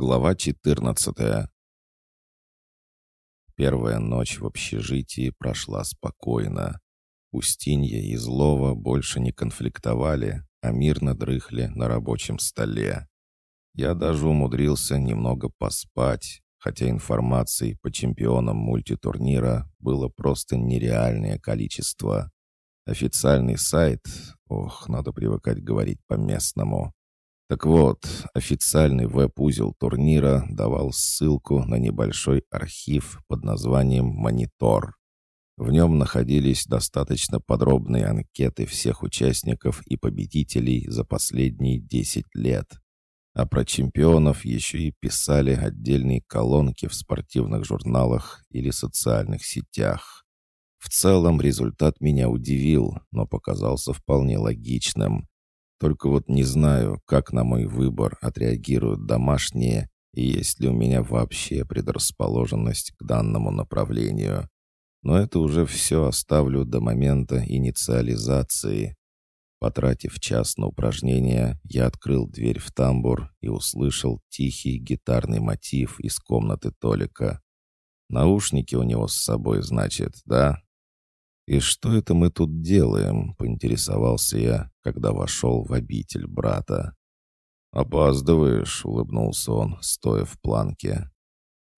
Глава 14 Первая ночь в общежитии прошла спокойно. Устинья и Злова больше не конфликтовали, а мирно дрыхли на рабочем столе. Я даже умудрился немного поспать, хотя информации по чемпионам мультитурнира было просто нереальное количество. Официальный сайт, ох, надо привыкать говорить по-местному, так вот, официальный веб-узел турнира давал ссылку на небольшой архив под названием «Монитор». В нем находились достаточно подробные анкеты всех участников и победителей за последние 10 лет. А про чемпионов еще и писали отдельные колонки в спортивных журналах или социальных сетях. В целом результат меня удивил, но показался вполне логичным. Только вот не знаю, как на мой выбор отреагируют домашние и есть ли у меня вообще предрасположенность к данному направлению. Но это уже все оставлю до момента инициализации. Потратив час на упражнение, я открыл дверь в тамбур и услышал тихий гитарный мотив из комнаты Толика. Наушники у него с собой, значит, да? «И что это мы тут делаем?» — поинтересовался я, когда вошел в обитель брата. «Опаздываешь», — улыбнулся он, стоя в планке.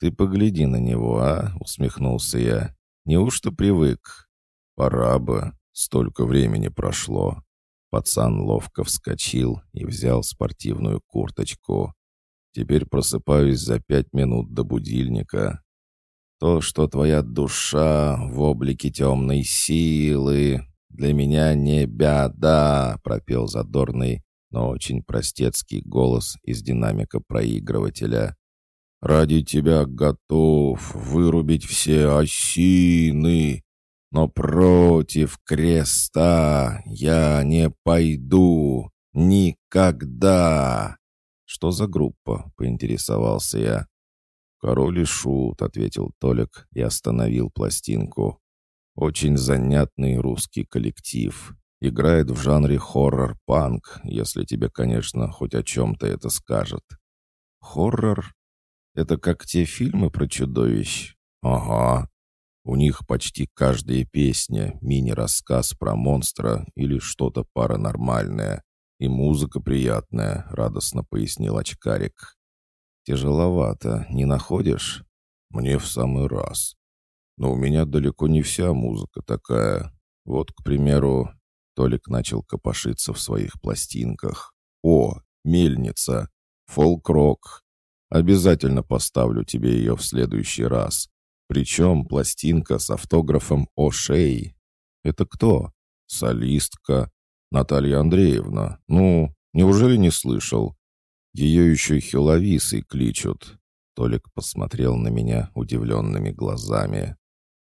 «Ты погляди на него, а?» — усмехнулся я. «Неужто привык?» «Пора бы. Столько времени прошло». Пацан ловко вскочил и взял спортивную курточку. «Теперь просыпаюсь за пять минут до будильника. То, что твоя душа в облике темной силы, для меня не беда, пропел задорный, но очень простецкий голос из динамика проигрывателя. «Ради тебя готов вырубить все осины, но против креста я не пойду никогда!» «Что за группа?» — поинтересовался я. «Король и шут», — ответил Толик и остановил пластинку. «Очень занятный русский коллектив. Играет в жанре хоррор-панк, если тебе, конечно, хоть о чем-то это скажет». «Хоррор? Это как те фильмы про чудовищ?» «Ага. У них почти каждая песня — мини-рассказ про монстра или что-то паранормальное. И музыка приятная», — радостно пояснил очкарик. «Тяжеловато, не находишь?» «Мне в самый раз. Но у меня далеко не вся музыка такая. Вот, к примеру...» Толик начал копошиться в своих пластинках. «О, мельница! Фолк-рок! Обязательно поставлю тебе ее в следующий раз. Причем пластинка с автографом О'Шей. Это кто? Солистка. Наталья Андреевна. Ну, неужели не слышал? Ее еще Хиловисой кличут». Толик посмотрел на меня удивленными глазами.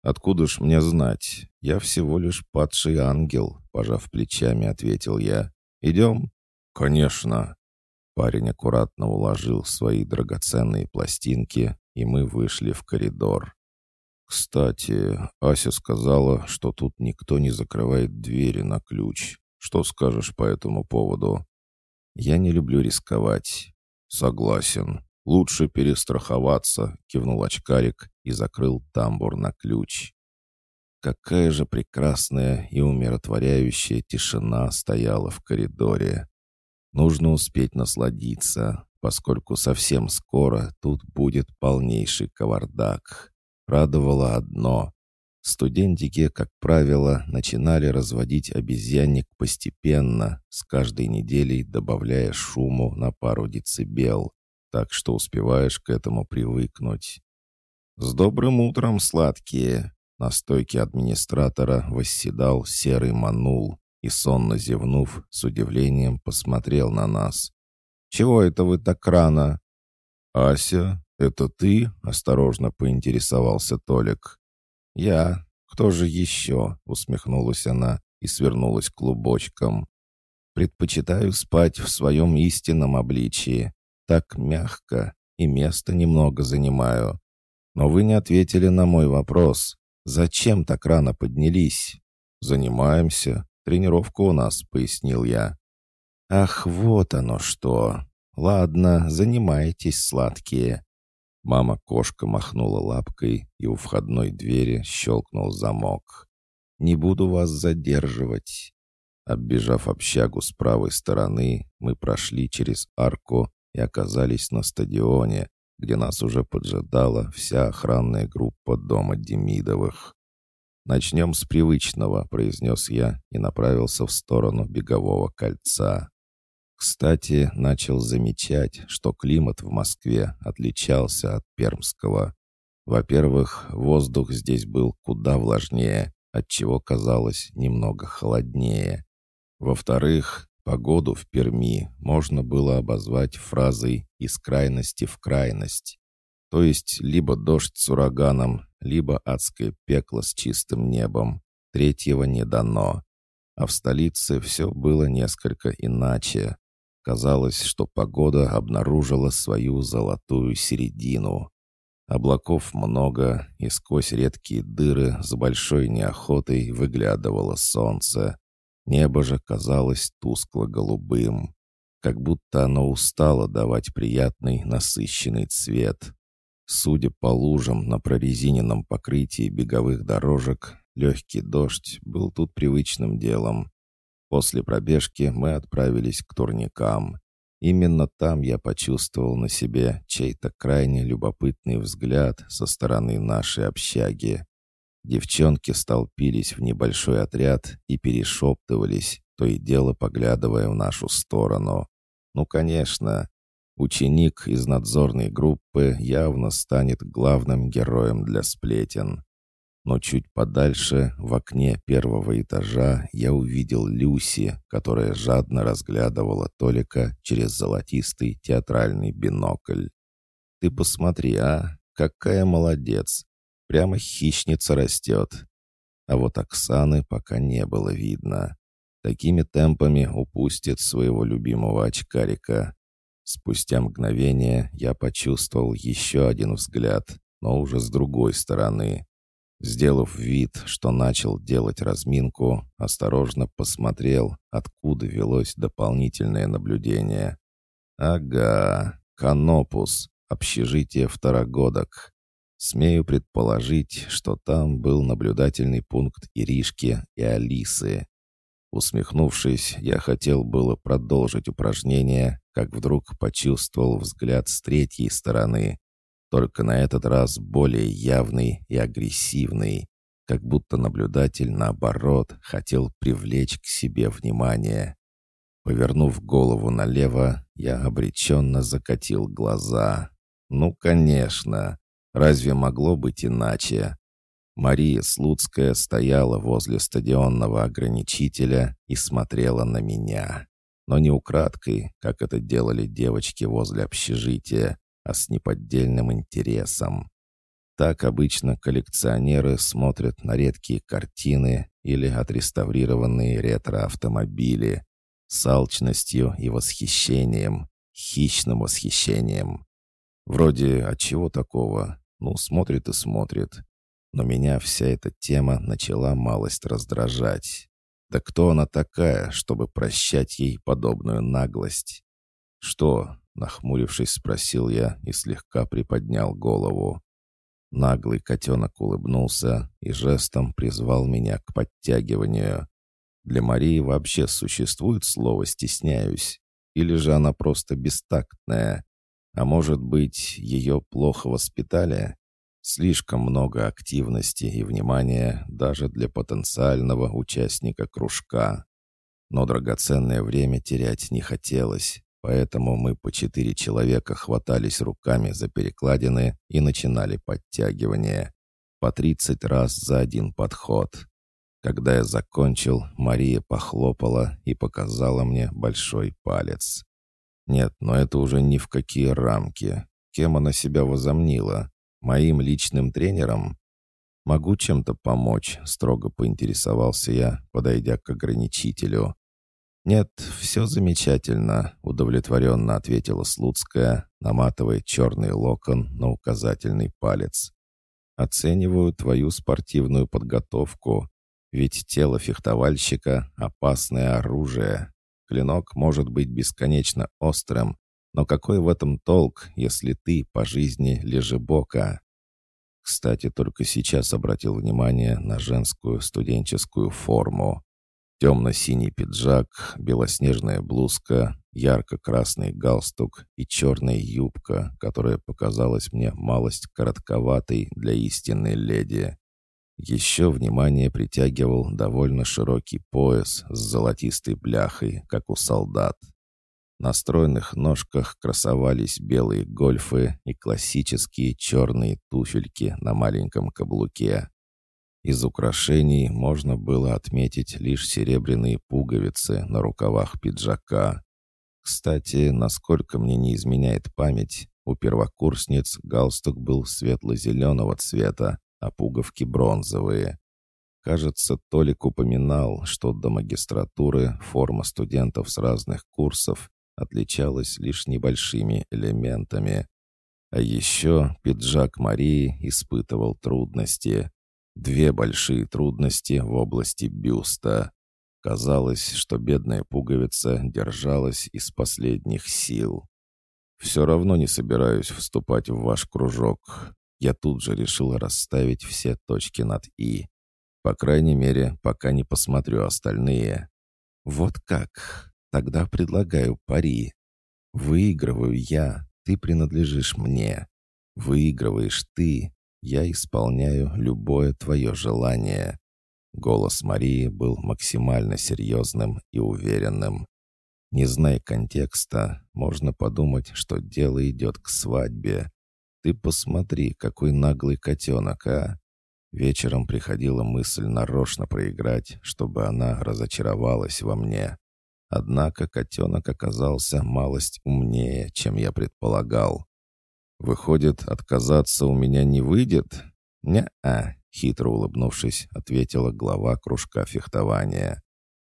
«Откуда ж мне знать? Я всего лишь падший ангел», — пожав плечами, ответил я. «Идем?» «Конечно». Парень аккуратно уложил свои драгоценные пластинки, и мы вышли в коридор. «Кстати, Ася сказала, что тут никто не закрывает двери на ключ. Что скажешь по этому поводу?» «Я не люблю рисковать». «Согласен. Лучше перестраховаться», — кивнул очкарик и закрыл тамбур на ключ. Какая же прекрасная и умиротворяющая тишина стояла в коридоре. Нужно успеть насладиться, поскольку совсем скоро тут будет полнейший кавардак. Радовало одно Студентики, как правило, начинали разводить обезьянник постепенно, с каждой неделей добавляя шуму на пару децибел, так что успеваешь к этому привыкнуть. «С добрым утром, сладкие!» На стойке администратора восседал серый манул и, сонно зевнув, с удивлением посмотрел на нас. «Чего это вы так рано?» «Ася, это ты?» — осторожно поинтересовался Толик. «Я? Кто же еще?» — усмехнулась она и свернулась клубочком. «Предпочитаю спать в своем истинном обличии. Так мягко и место немного занимаю. Но вы не ответили на мой вопрос. Зачем так рано поднялись?» «Занимаемся. Тренировка у нас», — пояснил я. «Ах, вот оно что! Ладно, занимайтесь, сладкие». Мама-кошка махнула лапкой, и у входной двери щелкнул замок. «Не буду вас задерживать». Оббежав общагу с правой стороны, мы прошли через арку и оказались на стадионе, где нас уже поджидала вся охранная группа дома Демидовых. «Начнем с привычного», — произнес я и направился в сторону бегового кольца. Кстати, начал замечать, что климат в Москве отличался от пермского. Во-первых, воздух здесь был куда влажнее, отчего казалось немного холоднее. Во-вторых, погоду в Перми можно было обозвать фразой «из крайности в крайность». То есть либо дождь с ураганом, либо адское пекло с чистым небом. Третьего не дано. А в столице все было несколько иначе. Казалось, что погода обнаружила свою золотую середину. Облаков много, и сквозь редкие дыры с большой неохотой выглядывало солнце. Небо же казалось тускло-голубым, как будто оно устало давать приятный насыщенный цвет. Судя по лужам на прорезиненном покрытии беговых дорожек, легкий дождь был тут привычным делом. После пробежки мы отправились к турникам. Именно там я почувствовал на себе чей-то крайне любопытный взгляд со стороны нашей общаги. Девчонки столпились в небольшой отряд и перешептывались, то и дело поглядывая в нашу сторону. Ну, конечно, ученик из надзорной группы явно станет главным героем для сплетен. Но чуть подальше, в окне первого этажа, я увидел Люси, которая жадно разглядывала Толика через золотистый театральный бинокль. «Ты посмотри, а! Какая молодец! Прямо хищница растет!» А вот Оксаны пока не было видно. Такими темпами упустит своего любимого очкарика. Спустя мгновение я почувствовал еще один взгляд, но уже с другой стороны. Сделав вид, что начал делать разминку, осторожно посмотрел, откуда велось дополнительное наблюдение. «Ага, Канопус, общежитие второгодок. Смею предположить, что там был наблюдательный пункт Иришки и Алисы. Усмехнувшись, я хотел было продолжить упражнение, как вдруг почувствовал взгляд с третьей стороны, только на этот раз более явный и агрессивный, как будто наблюдатель, наоборот, хотел привлечь к себе внимание. Повернув голову налево, я обреченно закатил глаза. «Ну, конечно! Разве могло быть иначе?» Мария Слуцкая стояла возле стадионного ограничителя и смотрела на меня. Но не украдкой, как это делали девочки возле общежития, а с неподдельным интересом. Так обычно коллекционеры смотрят на редкие картины или отреставрированные ретро-автомобили с алчностью и восхищением, хищным восхищением. Вроде от чего такого? Ну, смотрит и смотрит. Но меня вся эта тема начала малость раздражать. Да кто она такая, чтобы прощать ей подобную наглость? Что, Нахмурившись, спросил я и слегка приподнял голову. Наглый котенок улыбнулся и жестом призвал меня к подтягиванию. Для Марии вообще существует слово «стесняюсь»? Или же она просто бестактная? А может быть, ее плохо воспитали? Слишком много активности и внимания даже для потенциального участника кружка. Но драгоценное время терять не хотелось. Поэтому мы по четыре человека хватались руками за перекладины и начинали подтягивание. По тридцать раз за один подход. Когда я закончил, Мария похлопала и показала мне большой палец. Нет, но это уже ни в какие рамки. Кем она себя возомнила? Моим личным тренером? Могу чем-то помочь, строго поинтересовался я, подойдя к ограничителю. «Нет, все замечательно», — удовлетворенно ответила Слуцкая, наматывая черный локон на указательный палец. «Оцениваю твою спортивную подготовку, ведь тело фехтовальщика — опасное оружие. Клинок может быть бесконечно острым, Но какой в этом толк, если ты по жизни лежебока? Кстати, только сейчас обратил внимание на женскую студенческую форму. Темно-синий пиджак, белоснежная блузка, ярко-красный галстук и черная юбка, которая показалась мне малость коротковатой для истинной леди. Еще внимание притягивал довольно широкий пояс с золотистой бляхой, как у солдат. На стройных ножках красовались белые гольфы и классические черные туфельки на маленьком каблуке. Из украшений можно было отметить лишь серебряные пуговицы на рукавах пиджака. Кстати, насколько мне не изменяет память, у первокурсниц галстук был светло-зеленого цвета, а пуговки бронзовые. Кажется, Толик упоминал, что до магистратуры форма студентов с разных курсов отличалась лишь небольшими элементами. А еще пиджак Марии испытывал трудности. Две большие трудности в области бюста. Казалось, что бедная пуговица держалась из последних сил. «Все равно не собираюсь вступать в ваш кружок», я тут же решил расставить все точки над «и». По крайней мере, пока не посмотрю остальные. Вот как? Тогда предлагаю пари. Выигрываю я, ты принадлежишь мне. Выигрываешь ты, я исполняю любое твое желание. Голос Марии был максимально серьезным и уверенным. Не зная контекста, можно подумать, что дело идет к свадьбе. Ты посмотри, какой наглый котенок, а! Вечером приходила мысль нарочно проиграть, чтобы она разочаровалась во мне. Однако котенок оказался малость умнее, чем я предполагал. «Выходит, отказаться у меня не выйдет?» «Не-а», — хитро улыбнувшись, ответила глава кружка фехтования.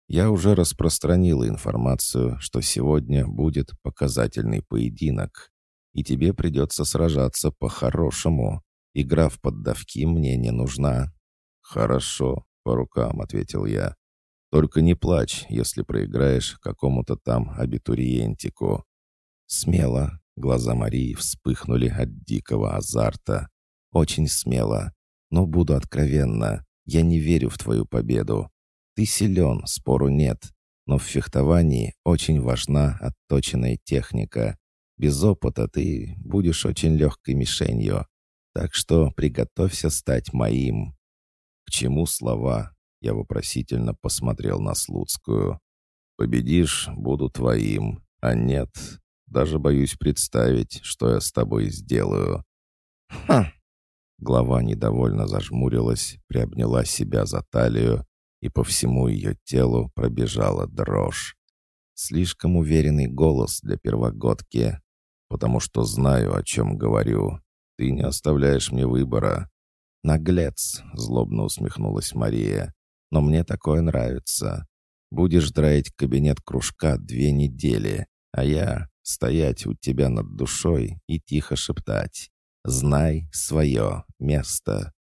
«Я уже распространила информацию, что сегодня будет показательный поединок и тебе придется сражаться по-хорошему. Игра в поддавки мне не нужна». «Хорошо, по рукам», — ответил я. «Только не плачь, если проиграешь какому-то там абитуриентику». «Смело», — глаза Марии вспыхнули от дикого азарта. «Очень смело. Но буду откровенна, я не верю в твою победу. Ты силен, спору нет, но в фехтовании очень важна отточенная техника. Без опыта ты будешь очень легкой мишенью. Так что приготовься стать моим». «К чему слова?» Я вопросительно посмотрел на Слуцкую. «Победишь, буду твоим. А нет, даже боюсь представить, что я с тобой сделаю». «Ха!» Глава недовольно зажмурилась, приобняла себя за талию, и по всему ее телу пробежала дрожь. Слишком уверенный голос для первогодки, потому что знаю, о чем говорю. Ты не оставляешь мне выбора». «Наглец!» — злобно усмехнулась Мария. «Но мне такое нравится. Будешь драить кабинет кружка две недели, а я стоять у тебя над душой и тихо шептать. Знай свое место».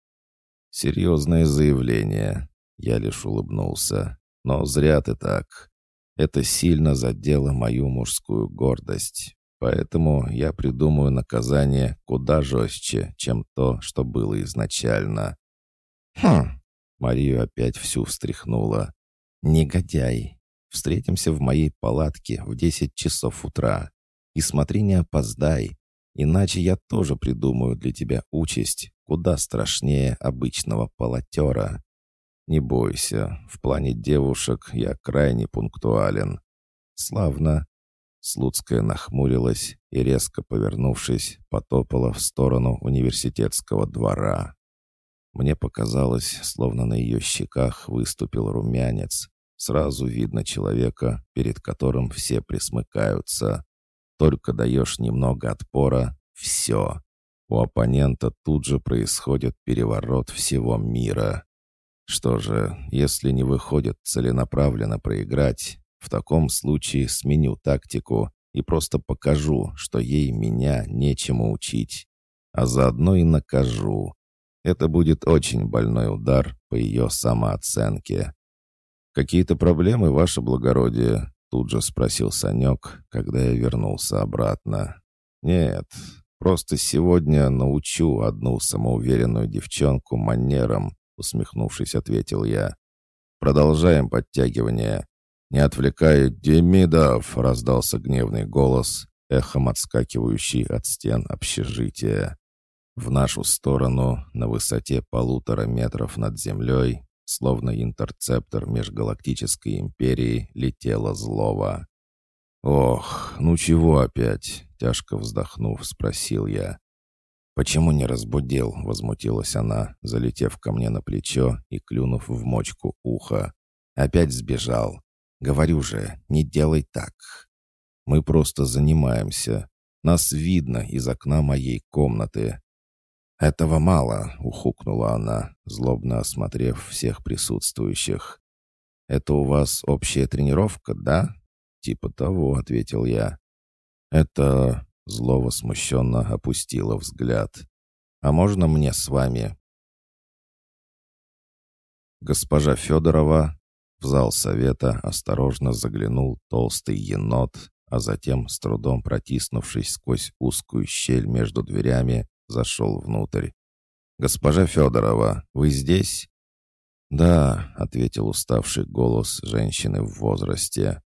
«Серьезное заявление». Я лишь улыбнулся. «Но зря ты так. Это сильно задело мою мужскую гордость. Поэтому я придумаю наказание куда жестче, чем то, что было изначально. Хм, Марию опять всю встряхнула. Негодяй. Встретимся в моей палатке в десять часов утра. И смотри, не опоздай, иначе я тоже придумаю для тебя участь, куда страшнее обычного полотера. Не бойся, в плане девушек я крайне пунктуален. Славно. Слуцкая нахмурилась и, резко повернувшись, потопала в сторону университетского двора. Мне показалось, словно на ее щеках выступил румянец. Сразу видно человека, перед которым все присмыкаются. Только даешь немного отпора — все. У оппонента тут же происходит переворот всего мира. Что же, если не выходит целенаправленно проиграть, в таком случае сменю тактику и просто покажу, что ей меня нечему учить. А заодно и накажу. Это будет очень больной удар по ее самооценке. «Какие-то проблемы, ваше благородие?» Тут же спросил Санек, когда я вернулся обратно. «Нет, просто сегодня научу одну самоуверенную девчонку манерам», усмехнувшись, ответил я. «Продолжаем подтягивание». «Не отвлекай, Демидов!» — раздался гневный голос, эхом отскакивающий от стен общежития. В нашу сторону, на высоте полутора метров над землей, словно интерцептор межгалактической империи, летело злого. «Ох, ну чего опять?» — тяжко вздохнув, спросил я. «Почему не разбудил?» — возмутилась она, залетев ко мне на плечо и клюнув в мочку уха. «Опять сбежал. Говорю же, не делай так. Мы просто занимаемся. Нас видно из окна моей комнаты. «Этого мало», — ухукнула она, злобно осмотрев всех присутствующих. «Это у вас общая тренировка, да?» «Типа того», — ответил я. «Это...» — злово смущенно опустила взгляд. «А можно мне с вами?» Госпожа Федорова в зал совета осторожно заглянул толстый енот, а затем, с трудом протиснувшись сквозь узкую щель между дверями, зашел внутрь. «Госпожа Федорова, вы здесь?» «Да», — ответил уставший голос женщины в возрасте.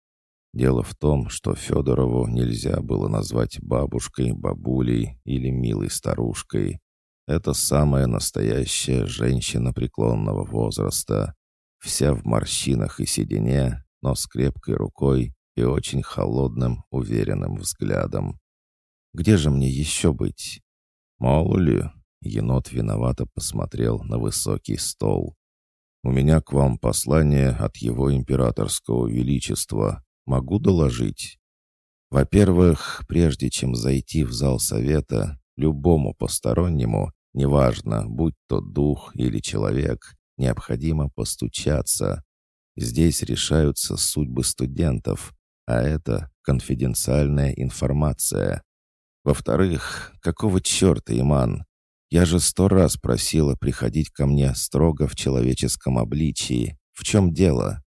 Дело в том, что Федорову нельзя было назвать бабушкой, бабулей или милой старушкой. Это самая настоящая женщина преклонного возраста. Вся в морщинах и седине, но с крепкой рукой и очень холодным, уверенным взглядом. «Где же мне еще быть?» «Мало ли», — енот виновато посмотрел на высокий стол. «У меня к вам послание от его императорского величества. Могу доложить?» «Во-первых, прежде чем зайти в зал совета, любому постороннему, неважно, будь то дух или человек, необходимо постучаться. Здесь решаются судьбы студентов, а это конфиденциальная информация. Во-вторых, какого черта, Иман? Я же сто раз просила приходить ко мне строго в человеческом обличии. В чем дело?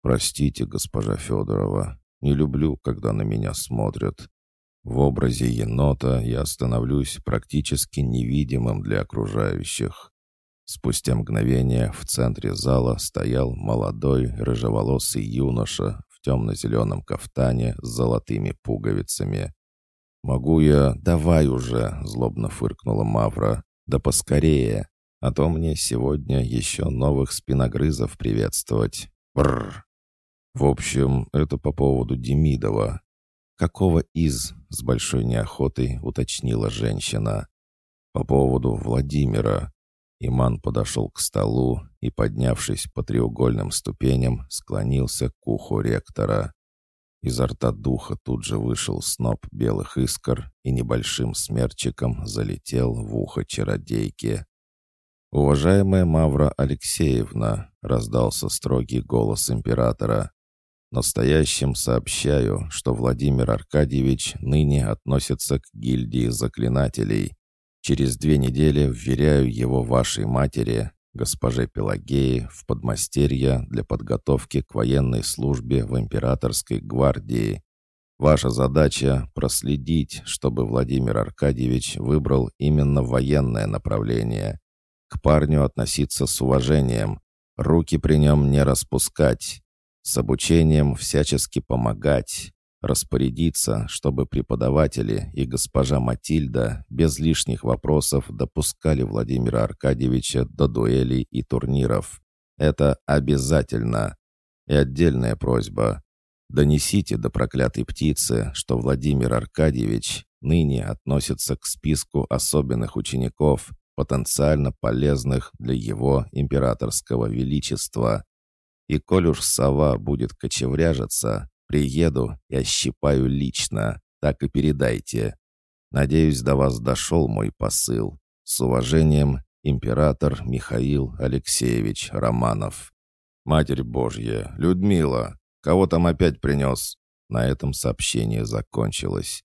Простите, госпожа Федорова, не люблю, когда на меня смотрят. В образе енота я становлюсь практически невидимым для окружающих. Спустя мгновение в центре зала стоял молодой рыжеволосый юноша в темно-зеленом кафтане с золотыми пуговицами. «Могу я...» «Давай уже!» — злобно фыркнула Мавра. «Да поскорее, а то мне сегодня еще новых спиногрызов приветствовать. Бррр!» «В общем, это по поводу Демидова». «Какого из?» — с большой неохотой уточнила женщина. «По поводу Владимира». Иман подошел к столу и, поднявшись по треугольным ступеням, склонился к уху ректора. Изо рта духа тут же вышел сноп белых искр и небольшим смерчиком залетел в ухо чародейки. «Уважаемая Мавра Алексеевна», — раздался строгий голос императора, «настоящим сообщаю, что Владимир Аркадьевич ныне относится к гильдии заклинателей. Через две недели вверяю его вашей матери, госпоже Пелагеи в подмастерье для подготовки к военной службе в императорской гвардии. Ваша задача — проследить, чтобы Владимир Аркадьевич выбрал именно военное направление. К парню относиться с уважением, руки при нем не распускать, с обучением всячески помогать, распорядиться, чтобы преподаватели и госпожа Матильда без лишних вопросов допускали Владимира Аркадьевича до дуэлей и турниров. Это обязательно. И отдельная просьба. Донесите до проклятой птицы, что Владимир Аркадьевич ныне относится к списку особенных учеников, потенциально полезных для его императорского величества. И коль уж сова будет кочевряжиться, Приеду и ощипаю лично, так и передайте. Надеюсь, до вас дошел мой посыл. С уважением, император Михаил Алексеевич Романов. Матерь Божья, Людмила, кого там опять принес? На этом сообщение закончилось.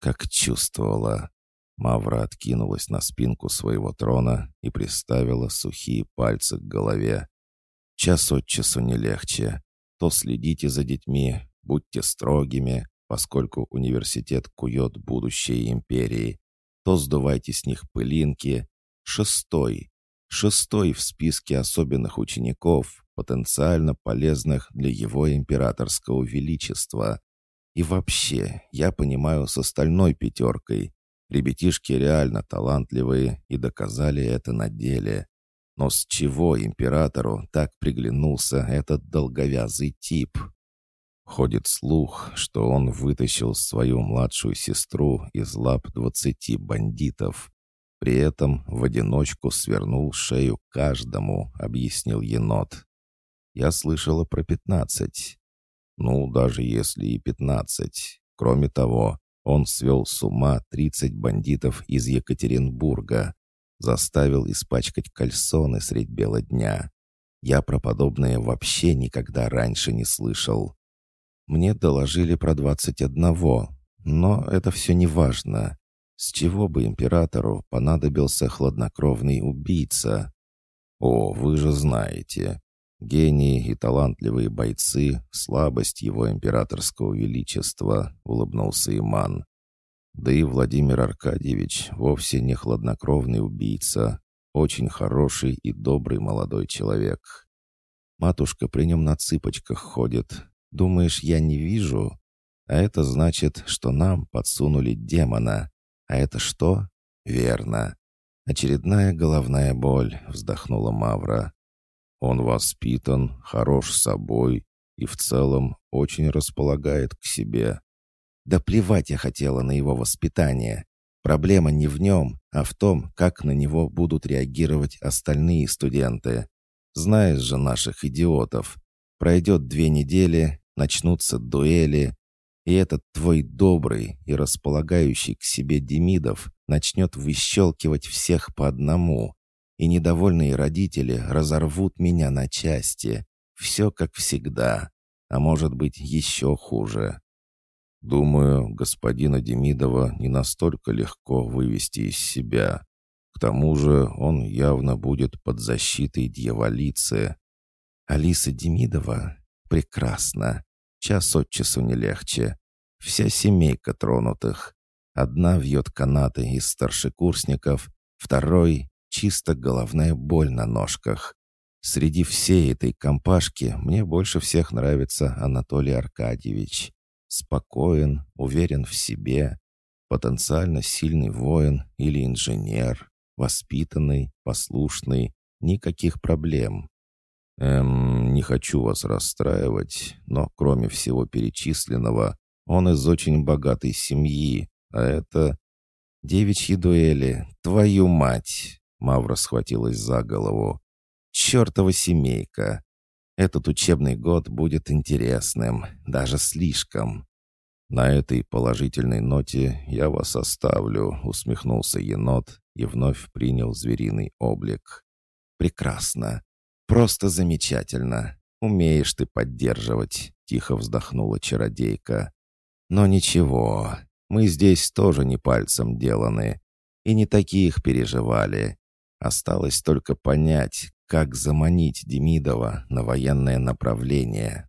Как чувствовала. Мавра откинулась на спинку своего трона и приставила сухие пальцы к голове. Час от часу не легче. То следите за детьми, будьте строгими, поскольку университет кует будущее империи, то сдувайте с них пылинки. Шестой. Шестой в списке особенных учеников, потенциально полезных для его императорского величества. И вообще, я понимаю с остальной пятеркой. Ребятишки реально талантливые и доказали это на деле. Но с чего императору так приглянулся этот долговязый тип? Ходит слух, что он вытащил свою младшую сестру из лап двадцати бандитов. При этом в одиночку свернул шею каждому, объяснил енот. Я слышала про пятнадцать. Ну, даже если и пятнадцать. Кроме того, он свел с ума тридцать бандитов из Екатеринбурга. Заставил испачкать кальсоны средь бела дня. Я про подобное вообще никогда раньше не слышал. Мне доложили про двадцать одного, но это все не важно. С чего бы императору понадобился хладнокровный убийца? О, вы же знаете, гении и талантливые бойцы — слабость его императорского величества, улыбнулся Иман. Да и Владимир Аркадьевич вовсе не хладнокровный убийца, очень хороший и добрый молодой человек. Матушка при нем на цыпочках ходит, Думаешь, я не вижу? А это значит, что нам подсунули демона. А это что? Верно. Очередная головная боль, вздохнула Мавра. Он воспитан, хорош собой и в целом очень располагает к себе. Да плевать я хотела на его воспитание. Проблема не в нем, а в том, как на него будут реагировать остальные студенты. Знаешь же наших идиотов. Пройдет две недели, начнутся дуэли, и этот твой добрый и располагающий к себе Демидов начнет выщелкивать всех по одному, и недовольные родители разорвут меня на части. Все как всегда, а может быть еще хуже. Думаю, господина Демидова не настолько легко вывести из себя. К тому же он явно будет под защитой дьяволицы. Алиса Демидова Прекрасно. Час от часу не легче. Вся семейка тронутых. Одна вьет канаты из старшекурсников, второй — чисто головная боль на ножках. Среди всей этой компашки мне больше всех нравится Анатолий Аркадьевич. Спокоен, уверен в себе, потенциально сильный воин или инженер, воспитанный, послушный, никаких проблем. Эм, не хочу вас расстраивать, но кроме всего перечисленного, он из очень богатой семьи, а это... Девичьи дуэли, твою мать!» Мавра схватилась за голову. «Чертова семейка! Этот учебный год будет интересным, даже слишком!» «На этой положительной ноте я вас оставлю», — усмехнулся енот и вновь принял звериный облик. «Прекрасно. «Просто замечательно. Умеешь ты поддерживать», — тихо вздохнула чародейка. «Но ничего, мы здесь тоже не пальцем деланы. И не таких переживали. Осталось только понять, как заманить Демидова на военное направление».